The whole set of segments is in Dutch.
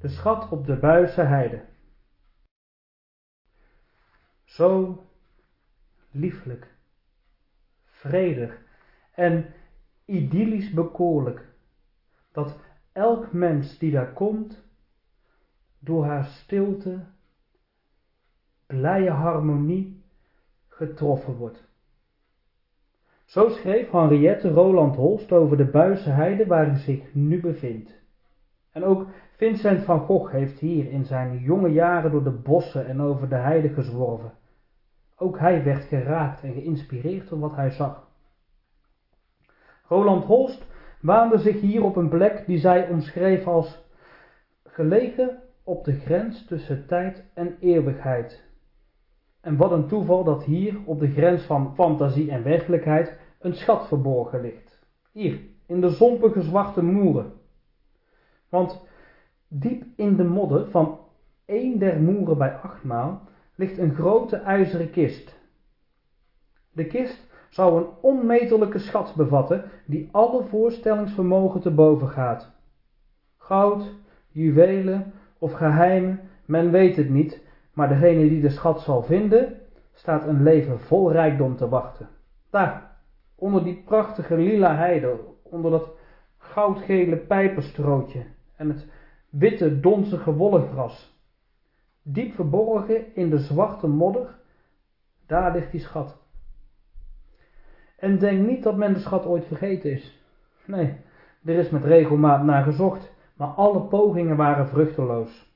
De schat op de Buisse heide. Zo lieflijk, vredig en idyllisch bekoorlijk, dat elk mens die daar komt, door haar stilte, blije harmonie getroffen wordt. Zo schreef Henriette Roland Holst over de Buisse heide waar hij zich nu bevindt. En ook Vincent van Gogh heeft hier in zijn jonge jaren door de bossen en over de heide gezworven. Ook hij werd geraakt en geïnspireerd door wat hij zag. Roland Holst waande zich hier op een plek die zij omschreef als gelegen op de grens tussen tijd en eeuwigheid. En wat een toeval dat hier op de grens van fantasie en werkelijkheid een schat verborgen ligt. Hier, in de zompige zwarte moeren. Want diep in de modder van één der moeren bij achtmaal ligt een grote ijzeren kist. De kist zou een onmetelijke schat bevatten die alle voorstellingsvermogen te boven gaat. Goud, juwelen of geheimen, men weet het niet, maar degene die de schat zal vinden, staat een leven vol rijkdom te wachten. Daar, onder die prachtige lila heide, onder dat goudgele pijperstrootje en het witte donzige wollegras. Diep verborgen in de zwarte modder, daar ligt die schat. En denk niet dat men de schat ooit vergeten is. Nee, er is met regelmaat naar gezocht, maar alle pogingen waren vruchteloos.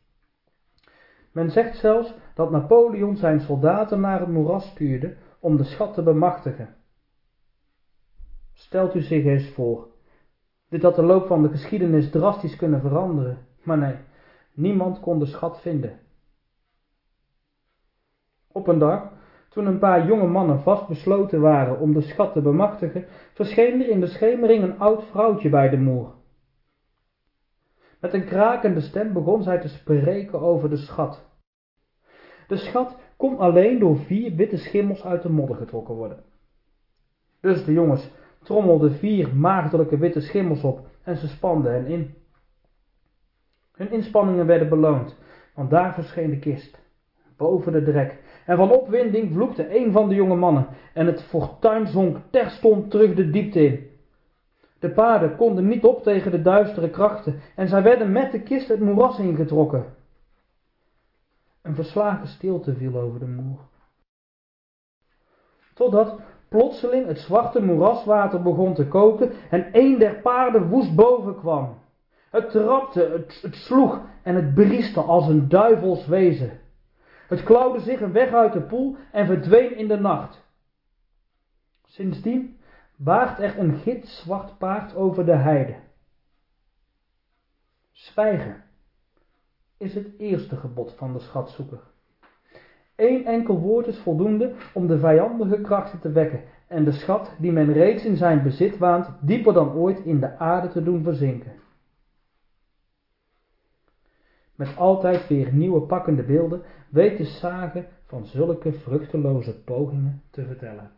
Men zegt zelfs dat Napoleon zijn soldaten naar het moeras stuurde om de schat te bemachtigen. Stelt u zich eens voor. Dit had de loop van de geschiedenis drastisch kunnen veranderen, maar nee, niemand kon de schat vinden. Op een dag, toen een paar jonge mannen vastbesloten waren om de schat te bemachtigen, verscheen er in de schemering een oud vrouwtje bij de moer. Met een krakende stem begon zij te spreken over de schat. De schat kon alleen door vier witte schimmels uit de modder getrokken worden. Dus de jongens trommelden vier maagdelijke witte schimmels op en ze spanden hen in. Hun inspanningen werden beloond, want daar verscheen de kist, boven de drek, en van opwinding vloekte een van de jonge mannen, en het fortuin zonk terstond terug de diepte in. De paarden konden niet op tegen de duistere krachten, en zij werden met de kist het moeras ingetrokken. Een verslagen stilte viel over de moer. Totdat plotseling het zwarte moeraswater begon te koken en een der paarden woest boven kwam. Het trapte, het, sloeg en het brieste als een duivels wezen. Het klauwde zich een weg uit de poel en verdween in de nacht. Sindsdien waagt er een gitzwart paard over de heide. Zwijgen is het eerste gebod van de schatzoeker. Eén enkel woord is voldoende om de vijandige krachten te wekken en de schat die men reeds in zijn bezit waant dieper dan ooit in de aarde te doen verzinken. Met altijd weer nieuwe pakkende beelden weet de sage van zulke vruchteloze pogingen te vertellen.